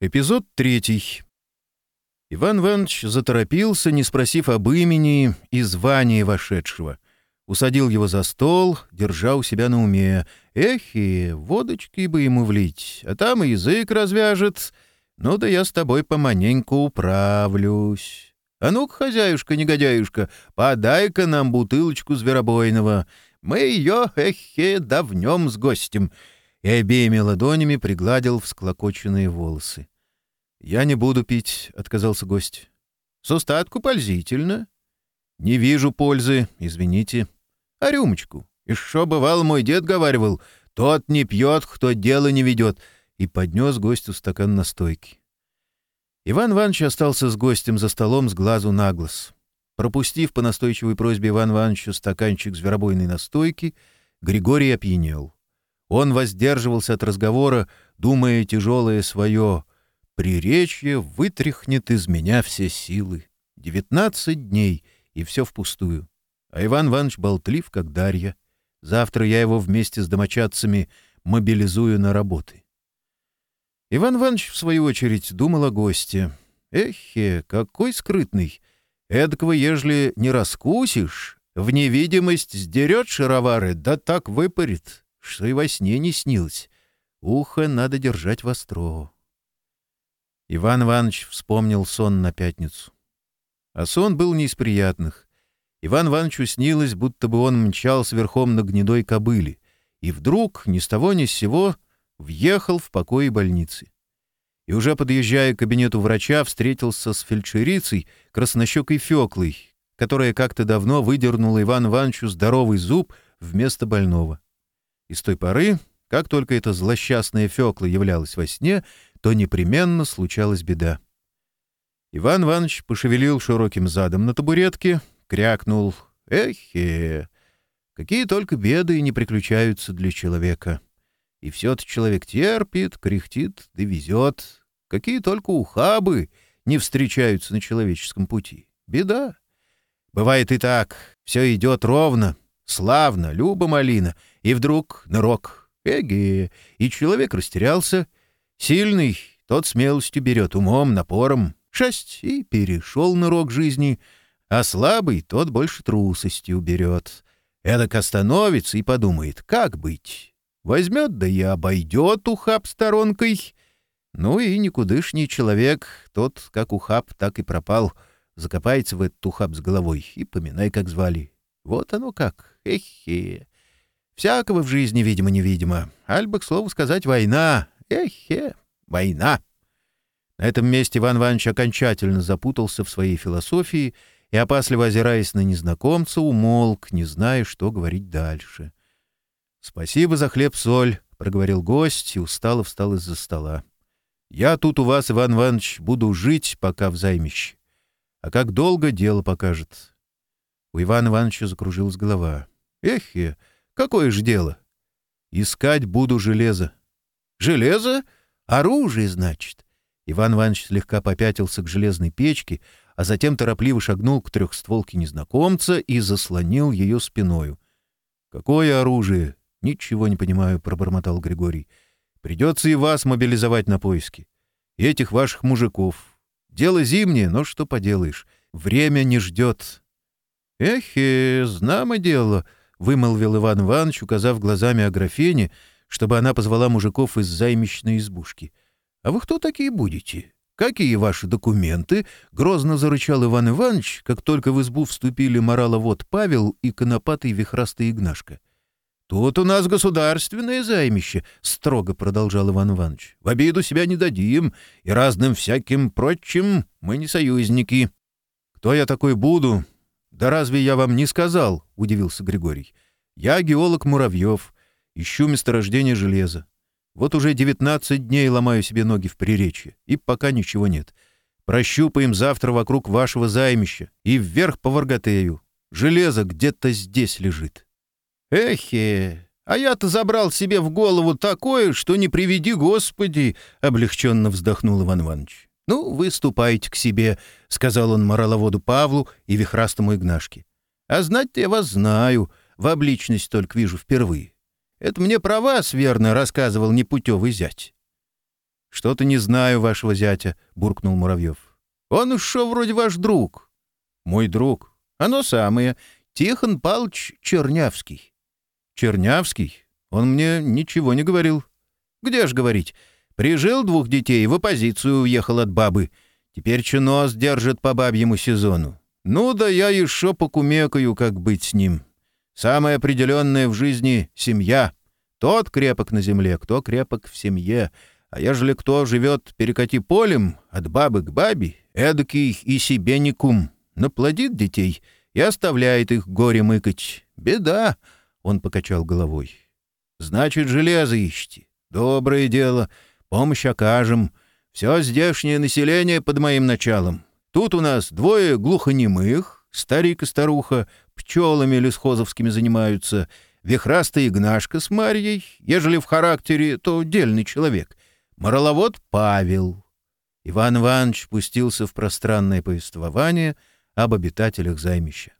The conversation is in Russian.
Эпизод третий. Иван Иванович заторопился, не спросив об имени и звании вошедшего. Усадил его за стол, держа у себя на уме. Эх, и водочки бы ему влить, а там и язык развяжет. Ну да я с тобой поманенько управлюсь. А ну-ка, хозяюшка-негодяюшка, подай-ка нам бутылочку зверобойного. Мы ее, эхе, давнем с гостем. — и обеими ладонями пригладил всклокоченные волосы. «Я не буду пить», — отказался гость. «С устатку пользительно». «Не вижу пользы, извините». «А рюмочку? И шо бывал, мой дед говаривал, тот не пьет, кто дело не ведет», и поднес гостю стакан настойки. Иван Иванович остался с гостем за столом с глазу на глаз. Пропустив по настойчивой просьбе Иван Ивановича стаканчик зверобойной настойки, Григорий опьянел. Он воздерживался от разговора, думая тяжелое свое. «Приречье вытряхнет из меня все силы. Девятнадцать дней, и все впустую. А Иван Иванович болтлив, как Дарья. Завтра я его вместе с домочадцами мобилизую на работы». Иван Иванович, в свою очередь, думал о госте. «Эхе, какой скрытный! Эдакого, ежели не раскусишь, в невидимость сдерет шаровары, да так выпарит что и во сне не снилось. Ухо надо держать востро. Иван Иванович вспомнил сон на пятницу. А сон был не из приятных. Иван Ивановичу снилось, будто бы он мчал сверхом на гнедой кобыле, и вдруг, ни с того ни с сего, въехал в покои больницы. И уже подъезжая к кабинету врача, встретился с фельдшерицей, краснощекой Феклой, которая как-то давно выдернула Иван Ивановичу здоровый зуб вместо больного. И с той поры, как только эта злосчастная Фёкла являлась во сне, то непременно случалась беда. Иван Иванович пошевелил широким задом на табуретке, крякнул «Эхе! Какие только беды не приключаются для человека! И все-то человек терпит, кряхтит да везет. Какие только ухабы не встречаются на человеческом пути! Беда! Бывает и так, все идет ровно, славно, любо малина — И вдруг нырок. Эге! И человек растерялся. Сильный, тот смелостью берет умом, напором. Шесть! И перешел нырок жизни. А слабый, тот больше трусостью берет. Эдак остановится и подумает, как быть. Возьмет, да и обойдет ухаб сторонкой. Ну и никудышний человек, тот как ухаб, так и пропал. Закопается в этот ухаб с головой и поминай, как звали. Вот оно как. Эхе. -хе. Всякого в жизни, видимо-невидимо. Альба, к слову сказать, война. Эхе, война. На этом месте Иван Иванович окончательно запутался в своей философии и, опасливо озираясь на незнакомца, умолк, не зная, что говорить дальше. — Спасибо за хлеб-соль, — проговорил гость и устало встал из-за стола. — Я тут у вас, Иван Иванович, буду жить, пока в займище. А как долго — дело покажет. У Ивана Ивановича закружилась голова. — Эхе! Какое же дело? Искать буду железо. Железо? Оружие, значит. Иван Иванович слегка попятился к железной печке, а затем торопливо шагнул к трехстволке незнакомца и заслонил ее спиною. «Какое оружие?» «Ничего не понимаю», — пробормотал Григорий. «Придется и вас мобилизовать на поиски. И этих ваших мужиков. Дело зимнее, но что поделаешь. Время не ждет». «Эхе, знамо дело», вымолвил Иван Иванович, указав глазами Аграфене, чтобы она позвала мужиков из займичной избушки. «А вы кто такие будете? Какие ваши документы?» — грозно зарычал Иван Иванович, как только в избу вступили мораловод Павел и конопатый вихрастый Игнашка. «Тут у нас государственное займище», — строго продолжал Иван Иванович. «В обиду себя не дадим, и разным всяким прочим мы не союзники. Кто я такой буду, да разве я вам не сказал?» — удивился Григорий. «Я геолог Муравьев. Ищу месторождение железа. Вот уже 19 дней ломаю себе ноги в приречье, и пока ничего нет. Прощупаем завтра вокруг вашего займища и вверх по Варгатею. Железо где-то здесь лежит». «Эхе! А я-то забрал себе в голову такое, что не приведи Господи!» — облегченно вздохнул Иван Иванович. «Ну, вы ступайте к себе», — сказал он мораловоду Павлу и вихрастому Игнашке. «А знать-то я вас знаю, в обличность только вижу впервые. Это мне про вас верно рассказывал непутевый зять». «Что-то не знаю вашего зятя», — буркнул Муравьев. «Он уж шо вроде ваш друг». «Мой друг. Оно самое. Тихон Палч Чернявский». «Чернявский? Он мне ничего не говорил». «Где ж говорить? Прижил двух детей, в оппозицию уехал от бабы. Теперь чинос держит по бабьему сезону. Ну да я еще покумекаю, как быть с ним. Самое определенное в жизни — семья. Тот крепок на земле, кто крепок в семье. А ежели кто живет перекати полем, от бабы к бабе, эдакий и себе не кум, наплодит детей и оставляет их горе мыкать. Беда, — он покачал головой. Значит, железо ищите. Доброе дело — Помощь окажем. Все здешнее население под моим началом. Тут у нас двое глухонемых, старик и старуха, пчелами лесхозовскими занимаются, вихрастый Игнашка с Марьей, ежели в характере, то дельный человек, мороловод Павел». Иван Иванович пустился в пространное повествование об обитателях займища.